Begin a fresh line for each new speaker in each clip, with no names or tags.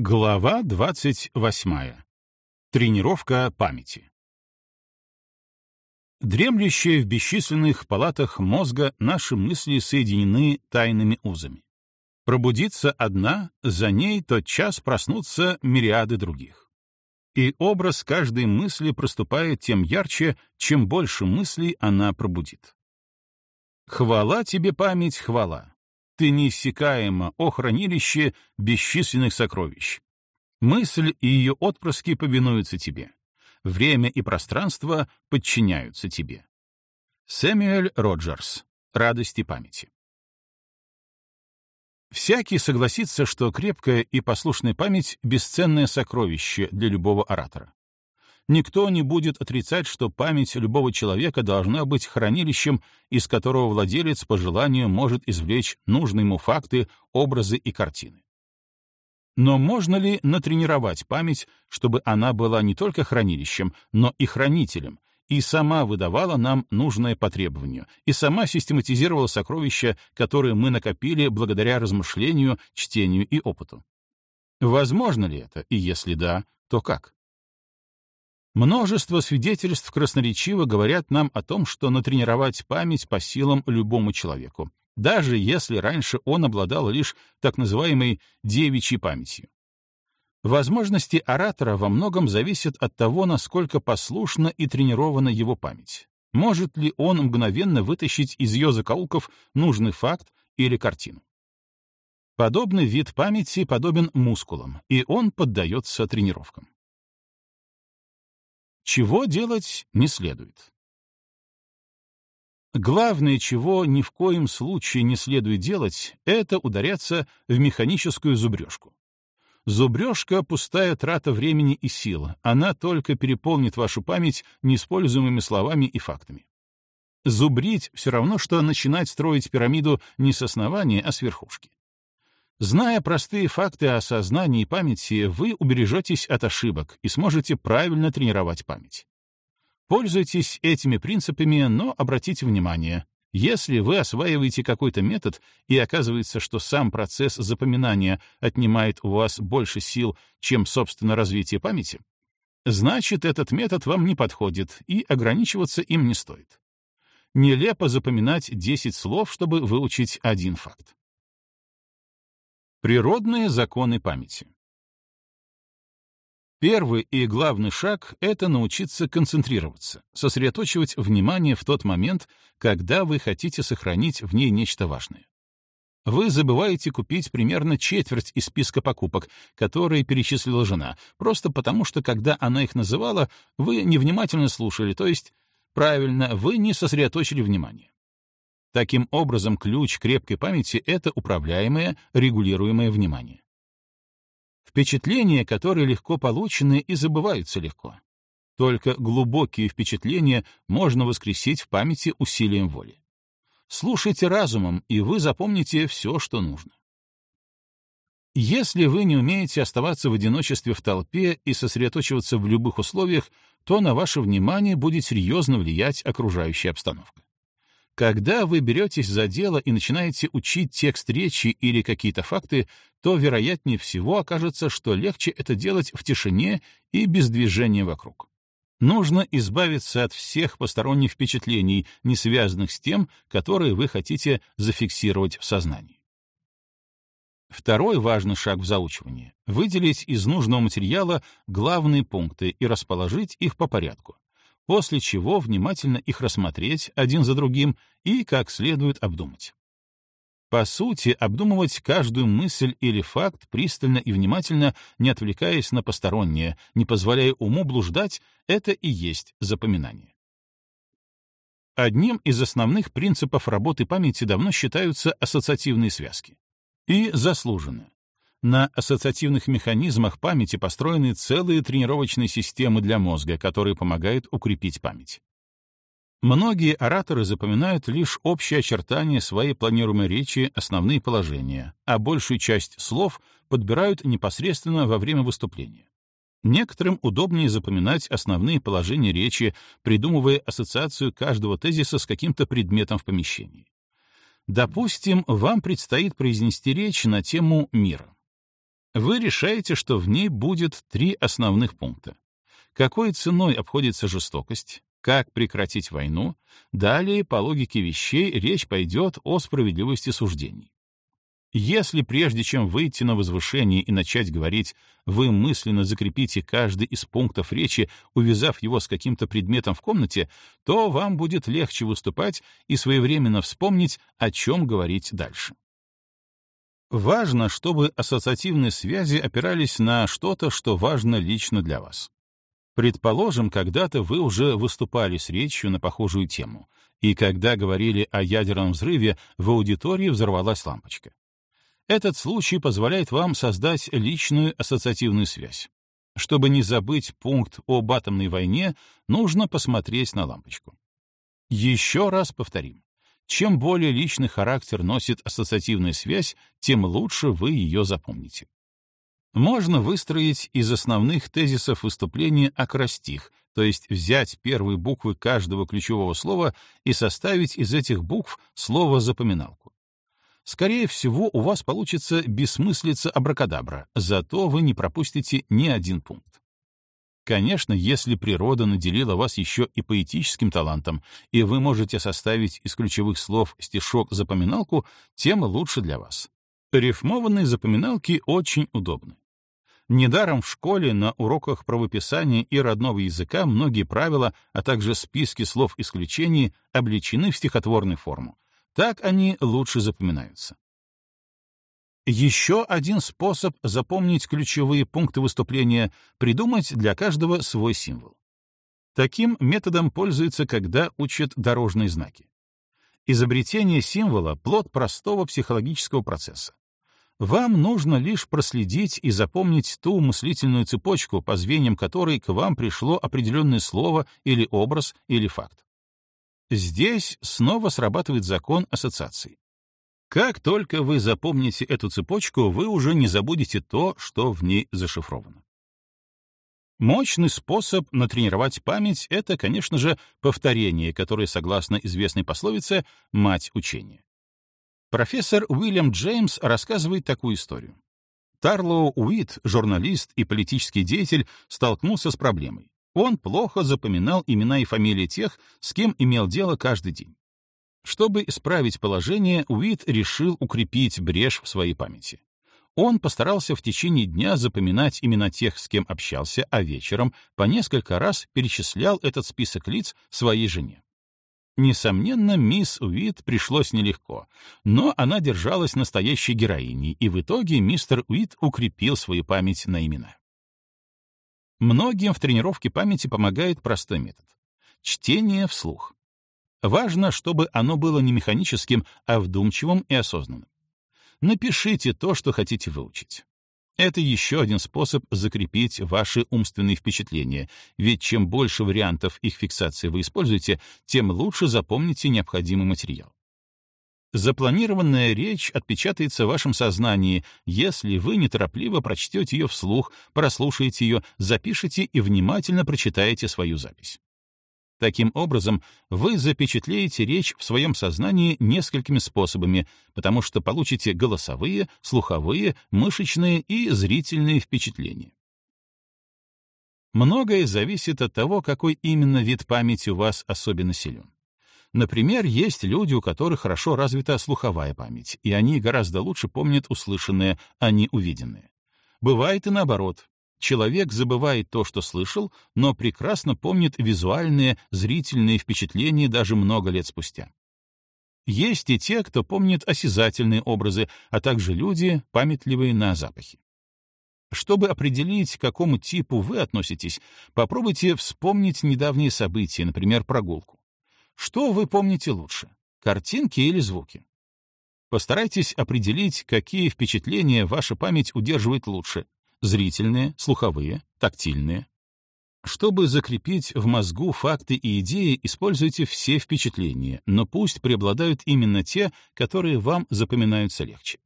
Глава 28. Тренировка памяти. Дремлющие в бесчисленных палатах мозга наши мысли соединены тайными узами. Пробудится одна, за ней тот час проснутся мириады других. И образ каждой мысли проступает тем ярче, чем больше мыслей она пробудит. Хвала тебе, память, хвала. Ты неиссякаема, о хранилище бесчисленных сокровищ. Мысль и ее отпрыски повинуются тебе. Время и пространство подчиняются тебе. Сэмюэль Роджерс. Радости памяти. Всякий согласится, что крепкая и послушная память — бесценное сокровище для любого оратора. Никто не будет отрицать, что память любого человека должна быть хранилищем, из которого владелец по желанию может извлечь нужные ему факты, образы и картины. Но можно ли натренировать память, чтобы она была не только хранилищем, но и хранителем, и сама выдавала нам нужное по требованию, и сама систематизировала сокровища, которые мы накопили благодаря размышлению, чтению и опыту? Возможно ли это, и если да, то как? Множество свидетельств красноречиво говорят нам о том, что натренировать память по силам любому человеку, даже если раньше он обладал лишь так называемой девичьей памятью. Возможности оратора во многом зависят от того, насколько послушна и тренирована его память. Может ли он мгновенно вытащить из ее закоулков нужный факт или картину? Подобный вид памяти подобен мускулам, и он поддается тренировкам. Чего делать не следует? Главное, чего ни в коем случае не следует делать, это ударяться в механическую зубрежку. Зубрежка — пустая трата времени и сил, она только переполнит вашу память неиспользуемыми словами и фактами. Зубрить — все равно, что начинать строить пирамиду не с основания, а с верхушки. Зная простые факты о сознании и памяти, вы убережетесь от ошибок и сможете правильно тренировать память. Пользуйтесь этими принципами, но обратите внимание, если вы осваиваете какой-то метод и оказывается, что сам процесс запоминания отнимает у вас больше сил, чем, собственно, развитие памяти, значит, этот метод вам не подходит и ограничиваться им не стоит. Нелепо запоминать 10 слов, чтобы выучить один факт. Природные законы памяти. Первый и главный шаг — это научиться концентрироваться, сосредоточивать внимание в тот момент, когда вы хотите сохранить в ней нечто важное. Вы забываете купить примерно четверть из списка покупок, которые перечислила жена, просто потому что, когда она их называла, вы невнимательно слушали, то есть, правильно, вы не сосредоточили внимание. Таким образом, ключ крепкой памяти — это управляемое, регулируемое внимание. Впечатления, которые легко получены и забываются легко. Только глубокие впечатления можно воскресить в памяти усилием воли. Слушайте разумом, и вы запомните все, что нужно. Если вы не умеете оставаться в одиночестве в толпе и сосредоточиваться в любых условиях, то на ваше внимание будет серьезно влиять окружающая обстановка. Когда вы беретесь за дело и начинаете учить текст речи или какие-то факты, то, вероятнее всего, окажется, что легче это делать в тишине и без движения вокруг. Нужно избавиться от всех посторонних впечатлений, не связанных с тем, которые вы хотите зафиксировать в сознании. Второй важный шаг в заучивании — выделить из нужного материала главные пункты и расположить их по порядку после чего внимательно их рассмотреть один за другим и как следует обдумать. По сути, обдумывать каждую мысль или факт пристально и внимательно, не отвлекаясь на постороннее, не позволяя уму блуждать, это и есть запоминание. Одним из основных принципов работы памяти давно считаются ассоциативные связки. И заслуженно. На ассоциативных механизмах памяти построены целые тренировочные системы для мозга, которые помогают укрепить память. Многие ораторы запоминают лишь общие очертания своей планируемой речи, основные положения, а большую часть слов подбирают непосредственно во время выступления. Некоторым удобнее запоминать основные положения речи, придумывая ассоциацию каждого тезиса с каким-то предметом в помещении. Допустим, вам предстоит произнести речь на тему мира. Вы решаете, что в ней будет три основных пункта. Какой ценой обходится жестокость, как прекратить войну, далее, по логике вещей, речь пойдет о справедливости суждений. Если прежде чем выйти на возвышение и начать говорить, вы мысленно закрепите каждый из пунктов речи, увязав его с каким-то предметом в комнате, то вам будет легче выступать и своевременно вспомнить, о чем говорить дальше. Важно, чтобы ассоциативные связи опирались на что-то, что важно лично для вас. Предположим, когда-то вы уже выступали с речью на похожую тему, и когда говорили о ядерном взрыве, в аудитории взорвалась лампочка. Этот случай позволяет вам создать личную ассоциативную связь. Чтобы не забыть пункт об атомной войне, нужно посмотреть на лампочку. Еще раз повторим. Чем более личный характер носит ассоциативная связь, тем лучше вы ее запомните. Можно выстроить из основных тезисов выступления акростих, то есть взять первые буквы каждого ключевого слова и составить из этих букв слово-запоминалку. Скорее всего, у вас получится бессмыслица абракадабра, зато вы не пропустите ни один пункт. Конечно, если природа наделила вас еще и поэтическим талантом, и вы можете составить из ключевых слов стишок-запоминалку, тем лучше для вас. Рифмованные запоминалки очень удобны. Недаром в школе на уроках правописания и родного языка многие правила, а также списки слов исключений обличены в стихотворную форму, так они лучше запоминаются. Еще один способ запомнить ключевые пункты выступления — придумать для каждого свой символ. Таким методом пользуются, когда учат дорожные знаки. Изобретение символа — плод простого психологического процесса. Вам нужно лишь проследить и запомнить ту мыслительную цепочку, по звеньям которой к вам пришло определенное слово или образ или факт. Здесь снова срабатывает закон ассоциаций. Как только вы запомните эту цепочку, вы уже не забудете то, что в ней зашифровано. Мощный способ натренировать память — это, конечно же, повторение, которое, согласно известной пословице, «мать учения». Профессор Уильям Джеймс рассказывает такую историю. Тарлоу Уит, журналист и политический деятель, столкнулся с проблемой. Он плохо запоминал имена и фамилии тех, с кем имел дело каждый день. Чтобы исправить положение, Уит решил укрепить брешь в своей памяти. Он постарался в течение дня запоминать имена тех, с кем общался, а вечером по несколько раз перечислял этот список лиц своей жене. Несомненно, мисс Уит пришлось нелегко, но она держалась настоящей героиней, и в итоге мистер Уит укрепил свою память на имена. Многим в тренировке памяти помогает простой метод — чтение вслух. Важно, чтобы оно было не механическим, а вдумчивым и осознанным. Напишите то, что хотите выучить. Это еще один способ закрепить ваши умственные впечатления, ведь чем больше вариантов их фиксации вы используете, тем лучше запомните необходимый материал. Запланированная речь отпечатается в вашем сознании, если вы неторопливо прочтете ее вслух, прослушаете ее, запишите и внимательно прочитаете свою запись. Таким образом, вы запечатлеете речь в своем сознании несколькими способами, потому что получите голосовые, слуховые, мышечные и зрительные впечатления. Многое зависит от того, какой именно вид памяти у вас особенно силен. Например, есть люди, у которых хорошо развита слуховая память, и они гораздо лучше помнят услышанное, а не увиденное. Бывает и наоборот. Человек забывает то, что слышал, но прекрасно помнит визуальные, зрительные впечатления даже много лет спустя. Есть и те, кто помнит осязательные образы, а также люди, памятливые на запахи. Чтобы определить, к какому типу вы относитесь, попробуйте вспомнить недавние события, например, прогулку. Что вы помните лучше, картинки или звуки? Постарайтесь определить, какие впечатления ваша память удерживает лучше — зрительные, слуховые, тактильные. Чтобы закрепить в мозгу факты и идеи, используйте все впечатления, но пусть преобладают именно те, которые вам запоминаются легче.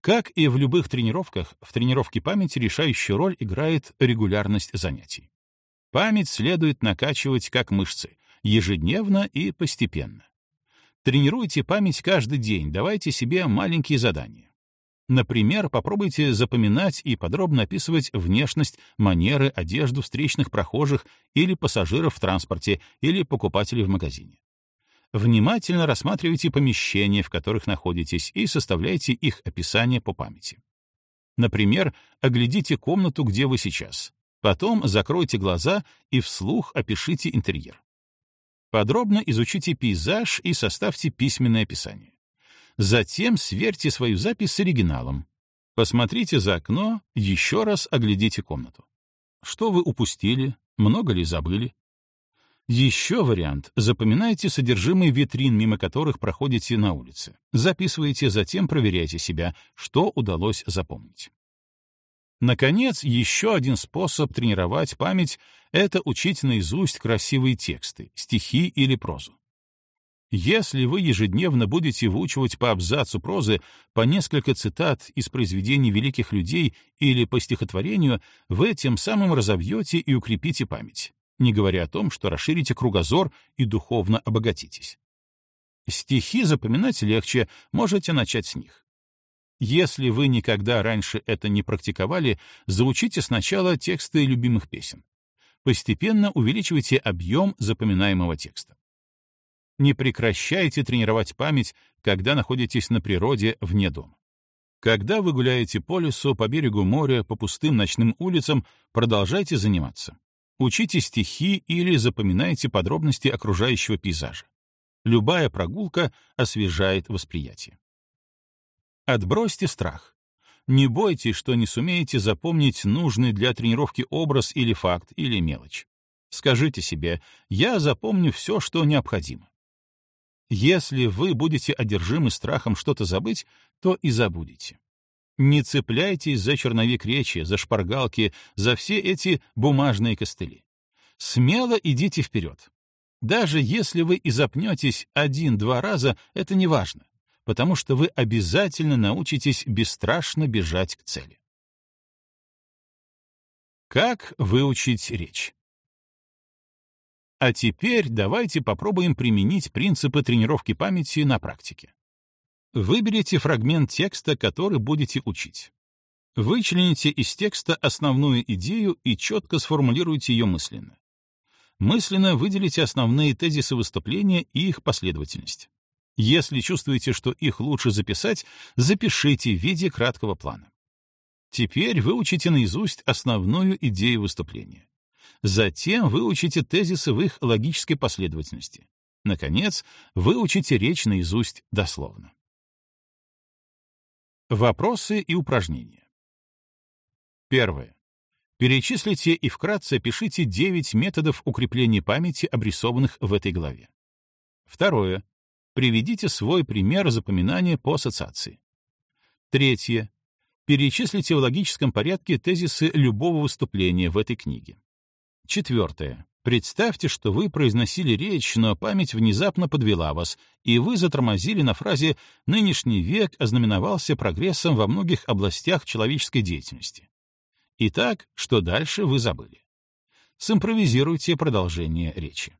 Как и в любых тренировках, в тренировке памяти решающую роль играет регулярность занятий. Память следует накачивать как мышцы, ежедневно и постепенно. Тренируйте память каждый день, давайте себе маленькие задания. Например, попробуйте запоминать и подробно описывать внешность, манеры, одежду встречных прохожих или пассажиров в транспорте или покупателей в магазине. Внимательно рассматривайте помещения, в которых находитесь, и составляйте их описание по памяти. Например, оглядите комнату, где вы сейчас. Потом закройте глаза и вслух опишите интерьер. Подробно изучите пейзаж и составьте письменное описание. Затем сверьте свою запись с оригиналом. Посмотрите за окно, еще раз оглядите комнату. Что вы упустили, много ли забыли? Еще вариант. Запоминайте содержимое витрин, мимо которых проходите на улице. Записывайте, затем проверяйте себя, что удалось запомнить. Наконец, еще один способ тренировать память — это учить наизусть красивые тексты, стихи или прозу. Если вы ежедневно будете выучивать по абзацу прозы по несколько цитат из произведений великих людей или по стихотворению, вы тем самым разовьете и укрепите память, не говоря о том, что расширите кругозор и духовно обогатитесь. Стихи запоминать легче, можете начать с них. Если вы никогда раньше это не практиковали, заучите сначала тексты любимых песен. Постепенно увеличивайте объем запоминаемого текста. Не прекращайте тренировать память, когда находитесь на природе вне дома. Когда вы гуляете по лесу, по берегу моря, по пустым ночным улицам, продолжайте заниматься. Учите стихи или запоминайте подробности окружающего пейзажа. Любая прогулка освежает восприятие. Отбросьте страх. Не бойтесь, что не сумеете запомнить нужный для тренировки образ или факт, или мелочь. Скажите себе «я запомню все, что необходимо». Если вы будете одержимы страхом что-то забыть, то и забудете. Не цепляйтесь за черновик речи, за шпаргалки, за все эти бумажные костыли. Смело идите вперед. Даже если вы и запнетесь один-два раза, это не важно, потому что вы обязательно научитесь бесстрашно бежать к цели. Как выучить речь? А теперь давайте попробуем применить принципы тренировки памяти на практике. Выберите фрагмент текста, который будете учить. Вычлените из текста основную идею и четко сформулируйте ее мысленно. Мысленно выделите основные тезисы выступления и их последовательность. Если чувствуете, что их лучше записать, запишите в виде краткого плана. Теперь выучите наизусть основную идею выступления. Затем выучите тезисы в их логической последовательности. Наконец, выучите речь наизусть дословно. Вопросы и упражнения. Первое. Перечислите и вкратце пишите 9 методов укрепления памяти, обрисованных в этой главе. Второе. Приведите свой пример запоминания по ассоциации. Третье. Перечислите в логическом порядке тезисы любого выступления в этой книге. Четвертое. Представьте, что вы произносили речь, но память внезапно подвела вас, и вы затормозили на фразе «нынешний век ознаменовался прогрессом во многих областях человеческой деятельности». Итак, что дальше вы забыли? Симпровизируйте продолжение речи.